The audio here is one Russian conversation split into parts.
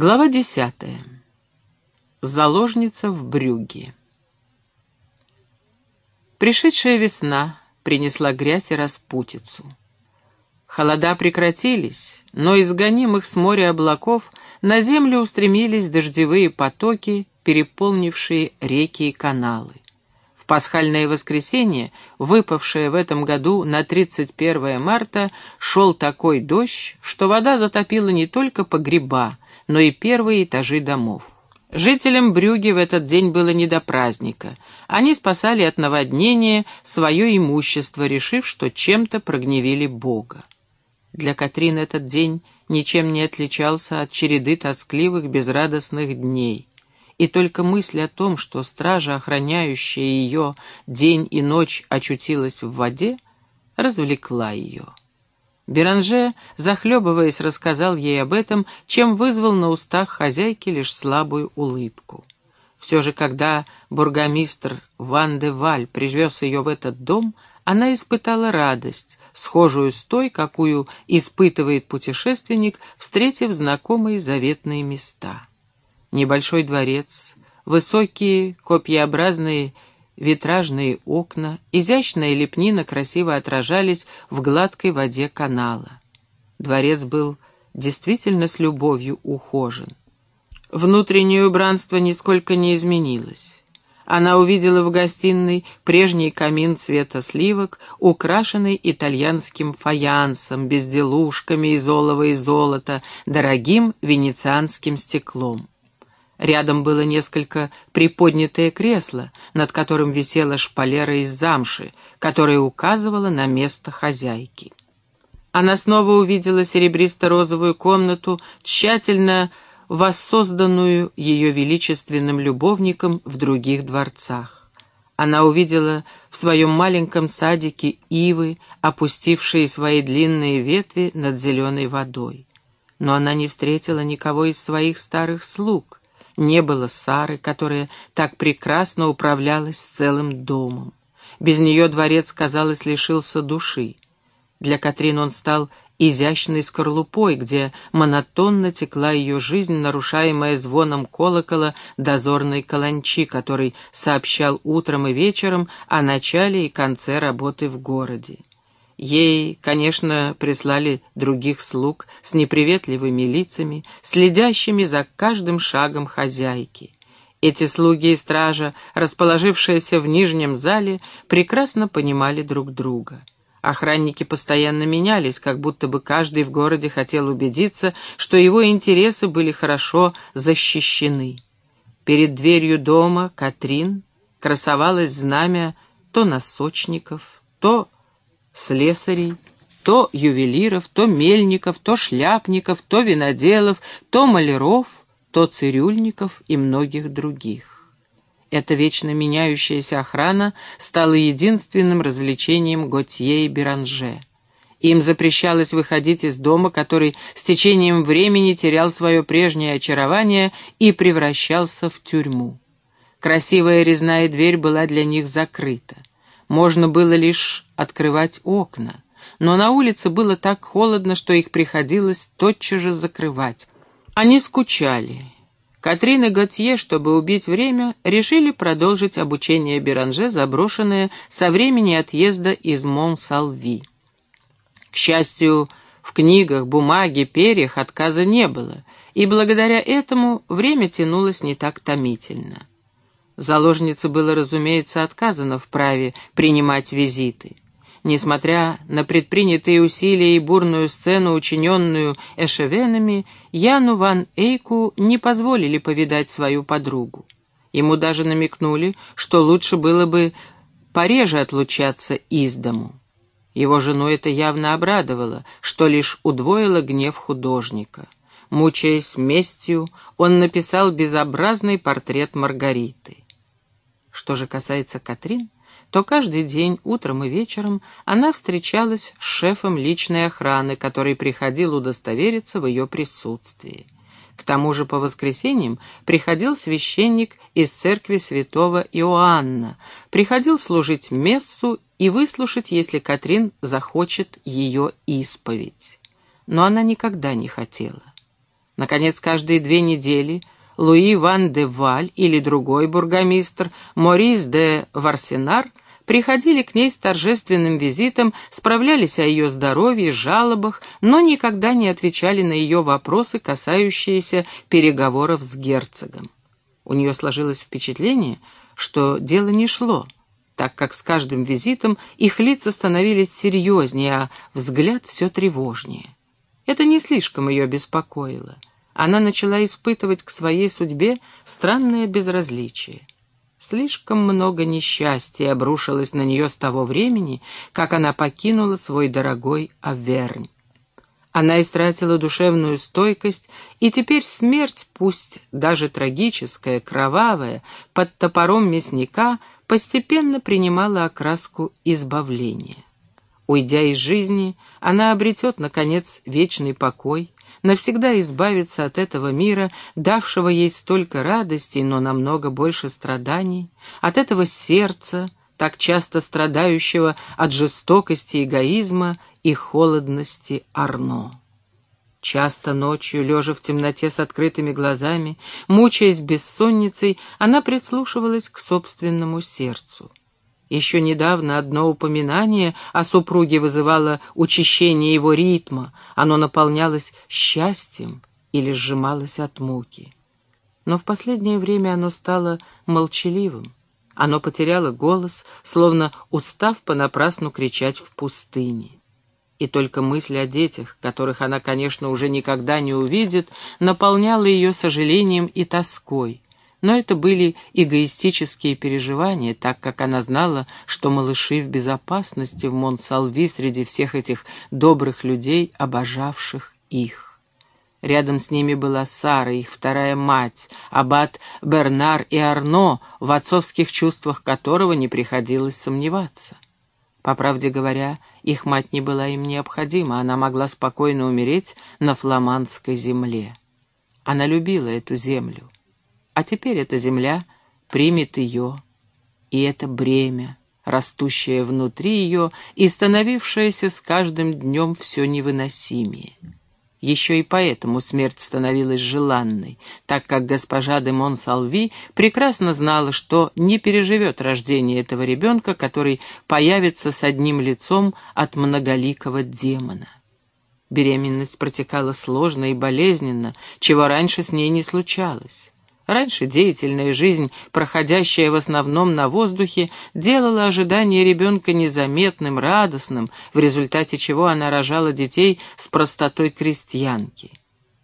Глава десятая. Заложница в брюге. Пришедшая весна принесла грязь и распутицу. Холода прекратились, но из гонимых с моря облаков на землю устремились дождевые потоки, переполнившие реки и каналы. В пасхальное воскресенье, выпавшее в этом году на 31 марта, шел такой дождь, что вода затопила не только погреба, но и первые этажи домов. Жителям Брюги в этот день было не до праздника. Они спасали от наводнения свое имущество, решив, что чем-то прогневили Бога. Для Катрин этот день ничем не отличался от череды тоскливых, безрадостных дней. И только мысль о том, что стража, охраняющая ее день и ночь, очутилась в воде, развлекла ее. Беранже, захлебываясь, рассказал ей об этом, чем вызвал на устах хозяйки лишь слабую улыбку. Все же, когда бургомистр Ван де Валь привез ее в этот дом, она испытала радость, схожую с той, какую испытывает путешественник, встретив знакомые заветные места. Небольшой дворец, высокие копьеобразные витражные окна, изящная лепнина красиво отражались в гладкой воде канала. Дворец был действительно с любовью ухожен. Внутреннее убранство нисколько не изменилось. Она увидела в гостиной прежний камин цвета сливок, украшенный итальянским фаянсом, безделушками из олова и золота, дорогим венецианским стеклом. Рядом было несколько приподнятое кресло, над которым висела шпалера из замши, которая указывала на место хозяйки. Она снова увидела серебристо-розовую комнату, тщательно воссозданную ее величественным любовником в других дворцах. Она увидела в своем маленьком садике ивы, опустившие свои длинные ветви над зеленой водой. Но она не встретила никого из своих старых слуг, не было Сары, которая так прекрасно управлялась целым домом. Без нее дворец, казалось, лишился души. Для Катрин он стал изящной скорлупой, где монотонно текла ее жизнь, нарушаемая звоном колокола дозорной каланчи, который сообщал утром и вечером о начале и конце работы в городе. Ей, конечно, прислали других слуг с неприветливыми лицами, следящими за каждым шагом хозяйки. Эти слуги и стража, расположившиеся в нижнем зале, прекрасно понимали друг друга. Охранники постоянно менялись, как будто бы каждый в городе хотел убедиться, что его интересы были хорошо защищены. Перед дверью дома Катрин красовалось знамя то носочников, то слесарей, то ювелиров, то мельников, то шляпников, то виноделов, то маляров, то цирюльников и многих других. Эта вечно меняющаяся охрана стала единственным развлечением Готье и Беранже. Им запрещалось выходить из дома, который с течением времени терял свое прежнее очарование и превращался в тюрьму. Красивая резная дверь была для них закрыта. Можно было лишь открывать окна, но на улице было так холодно, что их приходилось тотчас же закрывать. Они скучали. Катрин и Готье, чтобы убить время, решили продолжить обучение Беранже, заброшенное со времени отъезда из Монсалви. К счастью, в книгах, бумаге, перьях отказа не было, и благодаря этому время тянулось не так томительно. Заложнице было, разумеется, отказано в праве принимать визиты. Несмотря на предпринятые усилия и бурную сцену, учиненную эшевенами, Яну ван Эйку не позволили повидать свою подругу. Ему даже намекнули, что лучше было бы пореже отлучаться из дому. Его жену это явно обрадовало, что лишь удвоило гнев художника. Мучаясь местью, он написал безобразный портрет Маргариты. Что же касается Катрин, то каждый день, утром и вечером, она встречалась с шефом личной охраны, который приходил удостовериться в ее присутствии. К тому же по воскресеньям приходил священник из церкви святого Иоанна, приходил служить мессу и выслушать, если Катрин захочет ее исповедь. Но она никогда не хотела. Наконец, каждые две недели Луи Ван де Валь или другой бургомистр Морис де Варсенар приходили к ней с торжественным визитом, справлялись о ее здоровье, жалобах, но никогда не отвечали на ее вопросы, касающиеся переговоров с герцогом. У нее сложилось впечатление, что дело не шло, так как с каждым визитом их лица становились серьезнее, а взгляд все тревожнее. Это не слишком ее беспокоило. Она начала испытывать к своей судьбе странное безразличие. Слишком много несчастья обрушилось на нее с того времени, как она покинула свой дорогой Авернь. Она истратила душевную стойкость, и теперь смерть, пусть даже трагическая, кровавая, под топором мясника, постепенно принимала окраску избавления. Уйдя из жизни, она обретет, наконец, вечный покой, навсегда избавиться от этого мира, давшего ей столько радостей, но намного больше страданий, от этого сердца, так часто страдающего от жестокости, эгоизма и холодности Арно. Часто ночью, лежа в темноте с открытыми глазами, мучаясь бессонницей, она прислушивалась к собственному сердцу. Еще недавно одно упоминание о супруге вызывало учащение его ритма, оно наполнялось счастьем или сжималось от муки. Но в последнее время оно стало молчаливым. Оно потеряло голос, словно устав понапрасну кричать в пустыне. И только мысль о детях, которых она, конечно, уже никогда не увидит, наполняла ее сожалением и тоской — но это были эгоистические переживания, так как она знала, что малыши в безопасности в Монсалви среди всех этих добрых людей, обожавших их. Рядом с ними была Сара, их вторая мать, аббат Бернар и Арно, в отцовских чувствах которого не приходилось сомневаться. По правде говоря, их мать не была им необходима, она могла спокойно умереть на фламандской земле. Она любила эту землю. А теперь эта земля примет ее, и это бремя, растущее внутри ее и становившееся с каждым днем все невыносимее. Еще и поэтому смерть становилась желанной, так как госпожа де Монсалви прекрасно знала, что не переживет рождение этого ребенка, который появится с одним лицом от многоликого демона. Беременность протекала сложно и болезненно, чего раньше с ней не случалось. Раньше деятельная жизнь, проходящая в основном на воздухе, делала ожидание ребенка незаметным, радостным, в результате чего она рожала детей с простотой крестьянки.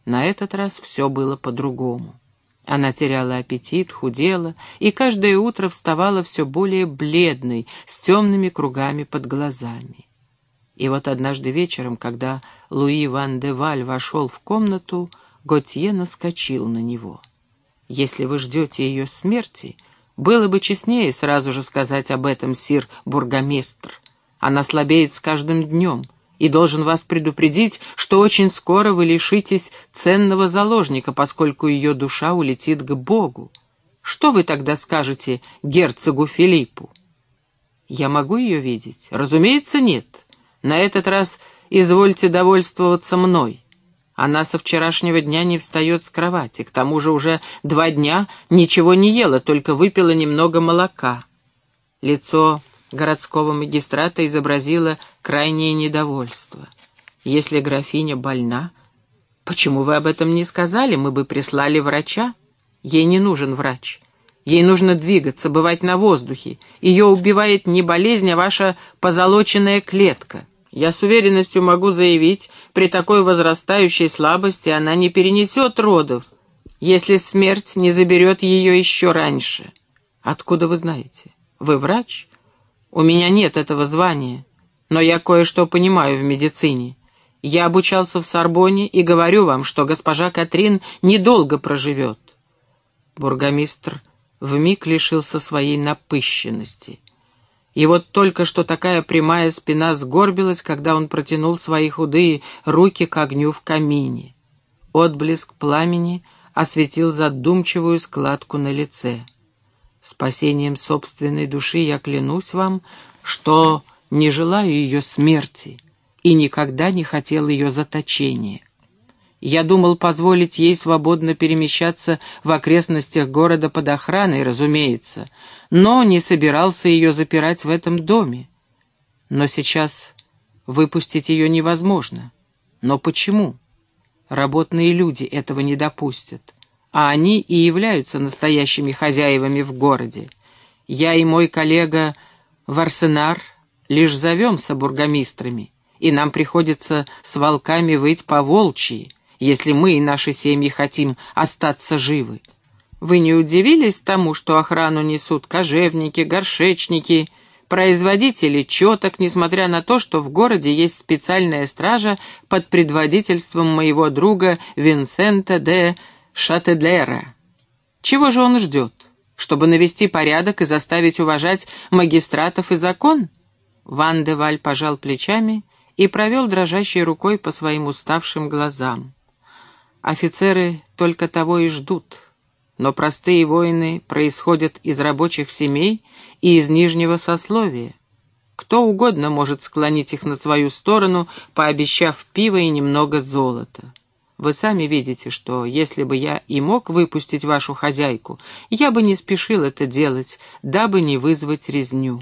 На этот раз все было по-другому. Она теряла аппетит, худела и каждое утро вставала все более бледной, с темными кругами под глазами. И вот однажды вечером, когда Луи Ван де Валь вошел в комнату, Готье наскочил на него — если вы ждете ее смерти, было бы честнее сразу же сказать об этом, сир бургомистр. Она слабеет с каждым днем, и должен вас предупредить, что очень скоро вы лишитесь ценного заложника, поскольку ее душа улетит к Богу. Что вы тогда скажете герцогу Филиппу? Я могу ее видеть? Разумеется, нет. На этот раз извольте довольствоваться мной. Она со вчерашнего дня не встает с кровати, к тому же уже два дня ничего не ела, только выпила немного молока. Лицо городского магистрата изобразило крайнее недовольство. Если графиня больна, почему вы об этом не сказали? Мы бы прислали врача. Ей не нужен врач. Ей нужно двигаться, бывать на воздухе. Ее убивает не болезнь, а ваша позолоченная клетка. Я с уверенностью могу заявить, при такой возрастающей слабости она не перенесет родов, если смерть не заберет ее еще раньше. Откуда вы знаете? Вы врач? У меня нет этого звания, но я кое-что понимаю в медицине. Я обучался в Сорбоне и говорю вам, что госпожа Катрин недолго проживет. Бургомистр вмиг лишился своей напыщенности. И вот только что такая прямая спина сгорбилась, когда он протянул свои худые руки к огню в камине. Отблеск пламени осветил задумчивую складку на лице. Спасением собственной души я клянусь вам, что не желаю ее смерти и никогда не хотел ее заточения. Я думал позволить ей свободно перемещаться в окрестностях города под охраной, разумеется, но не собирался ее запирать в этом доме. Но сейчас выпустить ее невозможно. Но почему? Работные люди этого не допустят, а они и являются настоящими хозяевами в городе. Я и мой коллега Варсенар лишь зовемся бургомистрами, и нам приходится с волками выть по волчьи, если мы и наши семьи хотим остаться живы. Вы не удивились тому, что охрану несут кожевники, горшечники, производители четок, несмотря на то, что в городе есть специальная стража под предводительством моего друга Винсента де Шатедлера? Чего же он ждет? Чтобы навести порядок и заставить уважать магистратов и закон? Ван де Валь пожал плечами и провел дрожащей рукой по своим уставшим глазам. Офицеры только того и ждут, но простые воины происходят из рабочих семей и из нижнего сословия. Кто угодно может склонить их на свою сторону, пообещав пиво и немного золота. Вы сами видите, что если бы я и мог выпустить вашу хозяйку, я бы не спешил это делать, дабы не вызвать резню.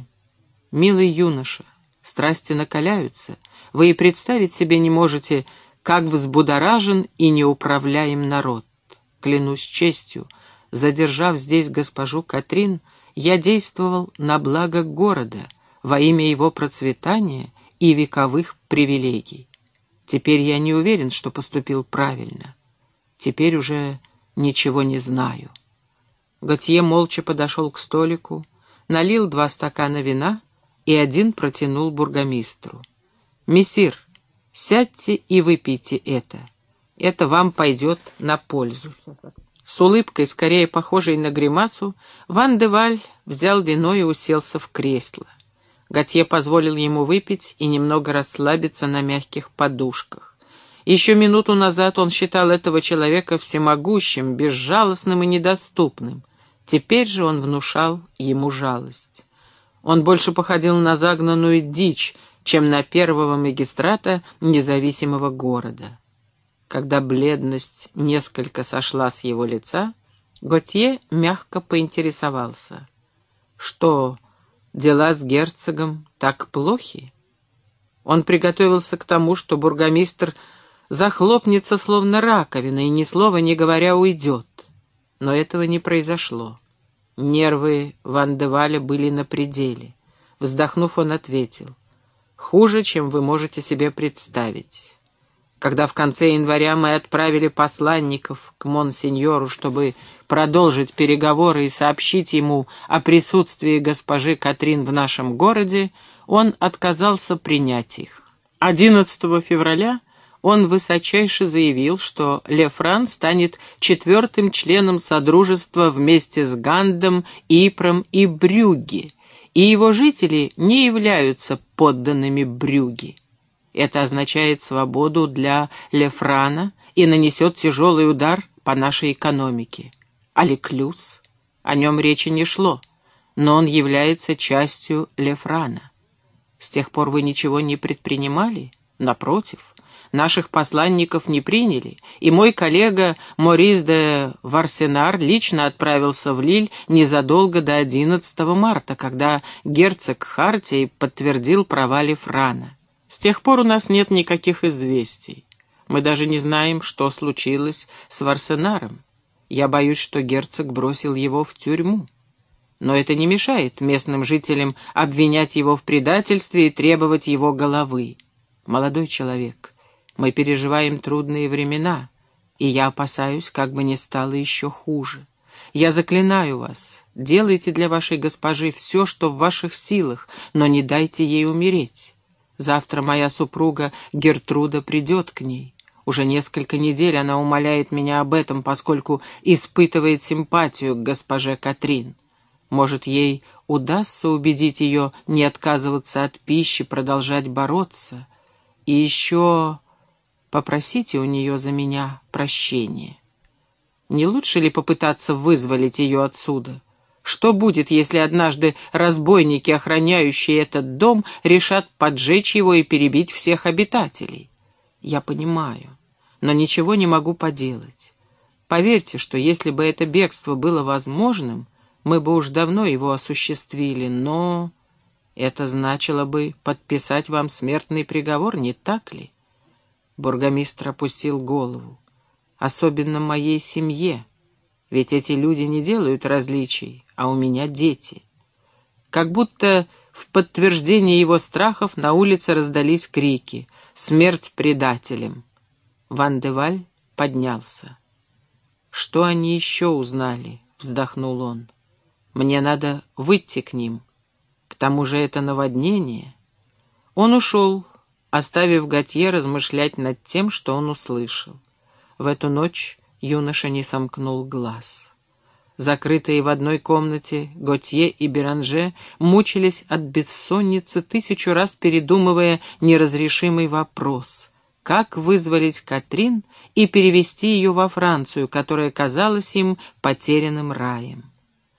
Милый юноша, страсти накаляются, вы и представить себе не можете, как взбудоражен и неуправляем народ. Клянусь честью, задержав здесь госпожу Катрин, я действовал на благо города, во имя его процветания и вековых привилегий. Теперь я не уверен, что поступил правильно. Теперь уже ничего не знаю. Готье молча подошел к столику, налил два стакана вина и один протянул бургомистру. «Мессир, сядьте и выпейте это. Это вам пойдет на пользу». С улыбкой, скорее похожей на гримасу, Ван де Валь взял вино и уселся в кресло. Готье позволил ему выпить и немного расслабиться на мягких подушках. Еще минуту назад он считал этого человека всемогущим, безжалостным и недоступным. Теперь же он внушал ему жалость. Он больше походил на загнанную дичь, чем на первого магистрата независимого города. Когда бледность несколько сошла с его лица, Готье мягко поинтересовался. «Что, дела с герцогом так плохи?» Он приготовился к тому, что бургомистр захлопнется словно раковина и ни слова не говоря уйдет. Но этого не произошло. Нервы Ван Деваля были на пределе. Вздохнув, он ответил. «Хуже, чем вы можете себе представить. Когда в конце января мы отправили посланников к монсеньору, чтобы продолжить переговоры и сообщить ему о присутствии госпожи Катрин в нашем городе, он отказался принять их. 11 февраля он высочайше заявил, что Лефран станет четвертым членом Содружества вместе с Гандом, Ипром и Брюги, и его жители не являются подданными Брюги. Это означает свободу для Лефрана и нанесет тяжелый удар по нашей экономике. А Леклюс? О нем речи не шло, но он является частью Лефрана. С тех пор вы ничего не предпринимали? Напротив, наших посланников не приняли, и мой коллега Морис де Варсенар лично отправился в Лиль незадолго до 11 марта, когда герцог Хартий подтвердил права Лефрана. С тех пор у нас нет никаких известий. Мы даже не знаем, что случилось с Варсенаром. Я боюсь, что герцог бросил его в тюрьму. Но это не мешает местным жителям обвинять его в предательстве и требовать его головы. Молодой человек, мы переживаем трудные времена, и я опасаюсь, как бы не стало еще хуже. Я заклинаю вас, делайте для вашей госпожи все, что в ваших силах, но не дайте ей умереть. Завтра моя супруга Гертруда придет к ней. Уже несколько недель она умоляет меня об этом, поскольку испытывает симпатию к госпоже Катрин. Может, ей удастся убедить ее не отказываться от пищи, продолжать бороться. И еще попросите у нее за меня прощения. Не лучше ли попытаться вызволить ее отсюда? Что будет, если однажды разбойники, охраняющие этот дом, решат поджечь его и перебить всех обитателей? Я понимаю. но ничего не могу поделать. Поверьте, что если бы это бегство было возможным, мы бы уж давно его осуществили, но... Это значило бы подписать вам смертный приговор, не так ли? Бургомистр опустил голову. Особенно моей семье, ведь эти люди не делают различий, а у меня дети. Как будто в подтверждение его страхов на улице раздались крики «Смерть предателям!». Ван де Валь поднялся. «Что они еще узнали?» — вздохнул он. «Мне надо выйти к ним. К тому же это наводнение». Он ушел, оставив Готье размышлять над тем, что он услышал. В эту ночь юноша не сомкнул глаз. Закрытые в одной комнате, Готье и Беранже мучились от бессонницы, тысячу раз передумывая неразрешимый вопрос — как вызволить Катрин и перевести ее во Францию, которая казалась им потерянным раем.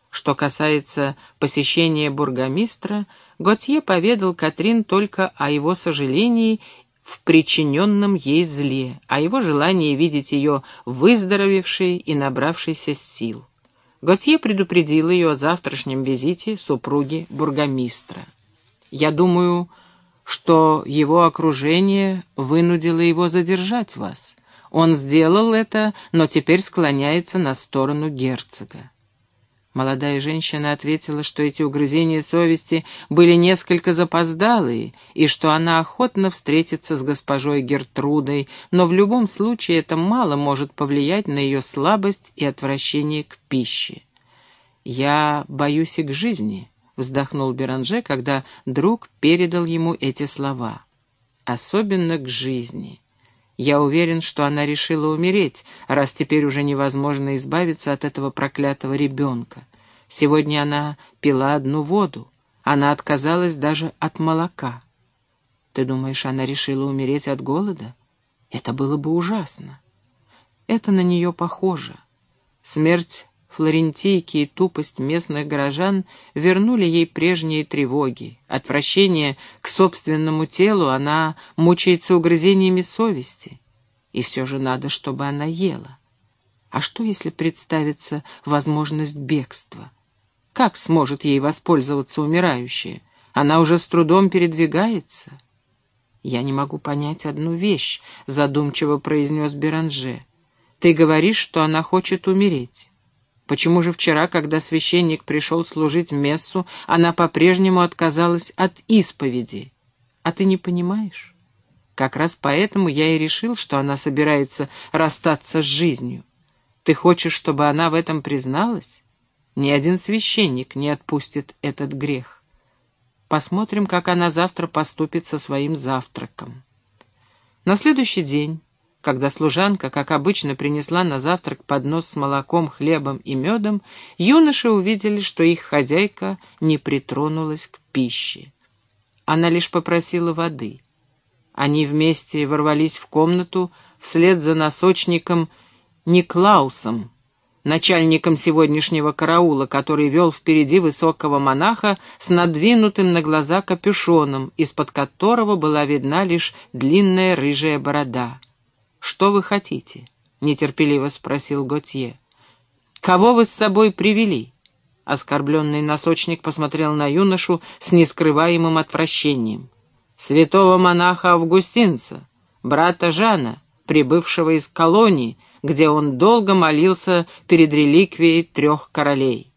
Что касается посещения бургомистра, Готье поведал Катрин только о его сожалении в причиненном ей зле, о его желании видеть ее выздоровевшей и набравшейся сил. Готье предупредил ее о завтрашнем визите супруги бургомистра. «Я думаю, что его окружение вынудило его задержать вас. Он сделал это, но теперь склоняется на сторону герцога. Молодая женщина ответила, что эти угрызения совести были несколько запоздалые, и что она охотно встретится с госпожой Гертрудой, но в любом случае это мало может повлиять на ее слабость и отвращение к пище. «Я боюсь и к жизни», — вздохнул Беранже, когда друг передал ему эти слова. «Особенно к жизни. Я уверен, что она решила умереть, раз теперь уже невозможно избавиться от этого проклятого ребенка. Сегодня она пила одну воду, она отказалась даже от молока. Ты думаешь, она решила умереть от голода? Это было бы ужасно. Это на нее похоже. Смерть флорентийки и тупость местных горожан вернули ей прежние тревоги. Отвращение к собственному телу она мучается угрызениями совести. И все же надо, чтобы она ела. А что, если представится возможность бегства? Как сможет ей воспользоваться умирающая? Она уже с трудом передвигается. «Я не могу понять одну вещь», — задумчиво произнес Беранже. «Ты говоришь, что она хочет умереть. Почему же вчера, когда священник пришел служить мессу, она по-прежнему отказалась от исповеди? А ты не понимаешь? Как раз поэтому я и решил, что она собирается расстаться с жизнью. Ты хочешь, чтобы она в этом призналась? Ни один священник не отпустит этот грех. Посмотрим, как она завтра поступит со своим завтраком. На следующий день когда служанка, как обычно, принесла на завтрак поднос с молоком, хлебом и медом, юноши увидели, что их хозяйка не притронулась к пище. Она лишь попросила воды. Они вместе ворвались в комнату вслед за носочником Никлаусом, начальником сегодняшнего караула, который вел впереди высокого монаха с надвинутым на глаза капюшоном, из-под которого была видна лишь длинная рыжая борода. «Что вы хотите?» — нетерпеливо спросил Готье. «Кого вы с собой привели?» Оскорбленный носочник посмотрел на юношу с нескрываемым отвращением. «Святого монаха Августинца, брата Жана, прибывшего из колонии, где он долго молился перед реликвией трех королей.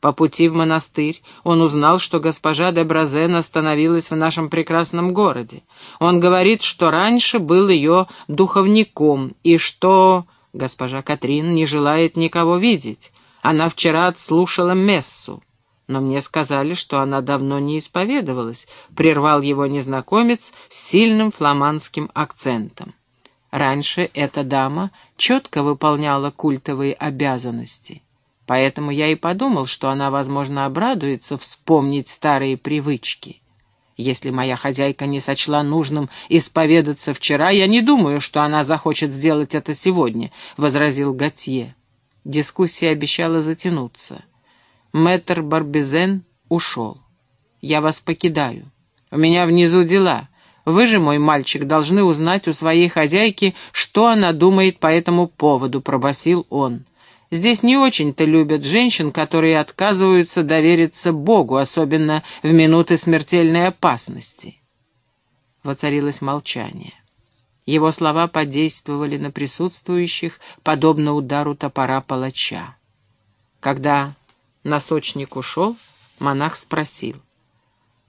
По пути в монастырь он узнал, что госпожа де Бразен остановилась в нашем прекрасном городе. Он говорит, что раньше был ее духовником, и что госпожа Катрин не желает никого видеть. Она вчера отслушала мессу. Но мне сказали, что она давно не исповедовалась, прервал его незнакомец с сильным фламандским акцентом. Раньше эта дама четко выполняла культовые обязанности. Поэтому я и подумал, что она, возможно, обрадуется вспомнить старые привычки. Если моя хозяйка не сочла нужным исповедаться вчера, я не думаю, что она захочет сделать это сегодня», — возразил Готье. Дискуссия обещала затянуться. Мэтр Барбизен ушел. «Я вас покидаю. У меня внизу дела. Вы же, мой мальчик, должны узнать у своей хозяйки, что она думает по этому поводу», — пробасил он. «Здесь не очень-то любят женщин, которые отказываются довериться Богу, особенно в минуты смертельной опасности». Воцарилось молчание. Его слова подействовали на присутствующих, подобно удару топора палача. Когда носочник ушел, монах спросил.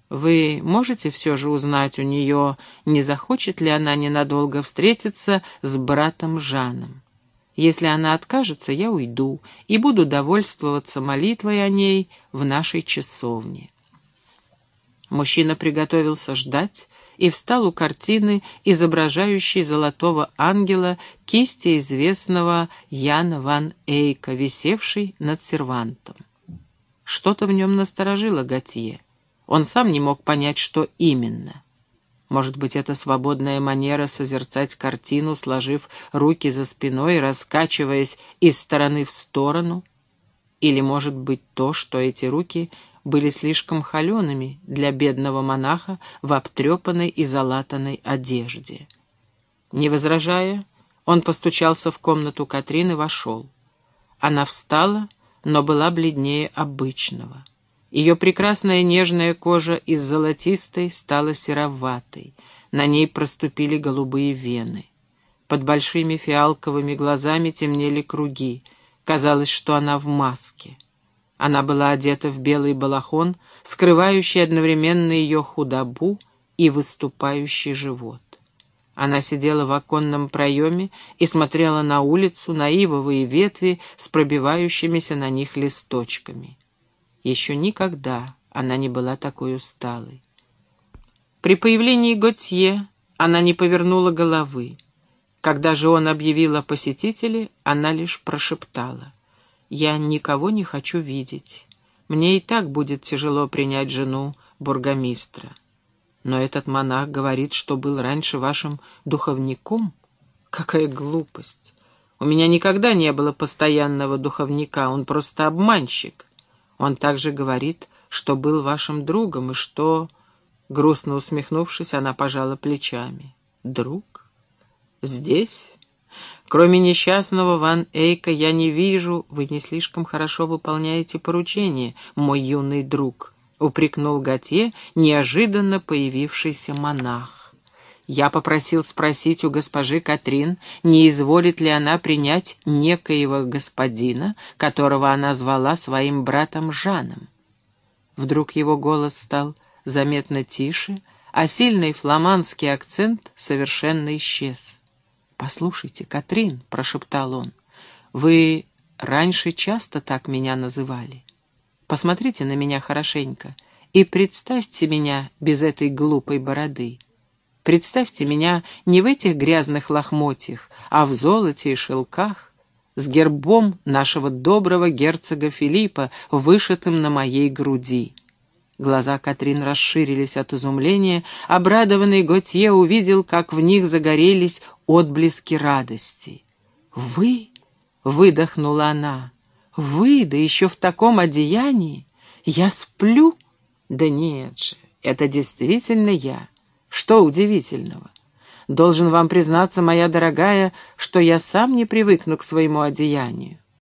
«Вы можете все же узнать у нее, не захочет ли она ненадолго встретиться с братом Жаном? Если она откажется, я уйду и буду довольствоваться молитвой о ней в нашей часовне». Мужчина приготовился ждать, и встал у картины, изображающей золотого ангела, кисти известного Яна ван Эйка, висевшей над сервантом. Что-то в нем насторожило Готье. Он сам не мог понять, что именно. Может быть, это свободная манера созерцать картину, сложив руки за спиной, раскачиваясь из стороны в сторону? Или, может быть, то, что эти руки были слишком холеными для бедного монаха в обтрепанной и залатанной одежде. Не возражая, он постучался в комнату Катрины и вошел. Она встала, но была бледнее обычного. Ее прекрасная нежная кожа из золотистой стала сероватой, на ней проступили голубые вены. Под большими фиалковыми глазами темнели круги, казалось, что она в маске. Она была одета в белый балахон, скрывающий одновременно ее худобу и выступающий живот. Она сидела в оконном проеме и смотрела на улицу, на ивовые ветви с пробивающимися на них листочками. Еще никогда она не была такой усталой. При появлении Готье она не повернула головы. Когда же он объявил о посетителе, она лишь прошептала — я никого не хочу видеть. Мне и так будет тяжело принять жену бургомистра. Но этот монах говорит, что был раньше вашим духовником. Какая глупость! У меня никогда не было постоянного духовника, он просто обманщик. Он также говорит, что был вашим другом и что... Грустно усмехнувшись, она пожала плечами. «Друг? Здесь?» Кроме несчастного Ван Эйка я не вижу, вы не слишком хорошо выполняете поручение, мой юный друг», — упрекнул Готье неожиданно появившийся монах. Я попросил спросить у госпожи Катрин, не изволит ли она принять некоего господина, которого она звала своим братом Жаном. Вдруг его голос стал заметно тише, а сильный фламандский акцент совершенно исчез. «Послушайте, Катрин», — прошептал он, — «вы раньше часто так меня называли. Посмотрите на меня хорошенько и представьте меня без этой глупой бороды. Представьте меня не в этих грязных лохмотьях, а в золоте и шелках, с гербом нашего доброго герцога Филиппа, вышитым на моей груди». Глаза Катрин расширились от изумления. Обрадованный Готье увидел, как в них загорелись отблески радости. «Вы?» — выдохнула она. «Вы, да еще в таком одеянии? Я сплю?» «Да нет же, это действительно я. Что удивительного? Должен вам признаться, моя дорогая, что я сам не привыкну к своему одеянию.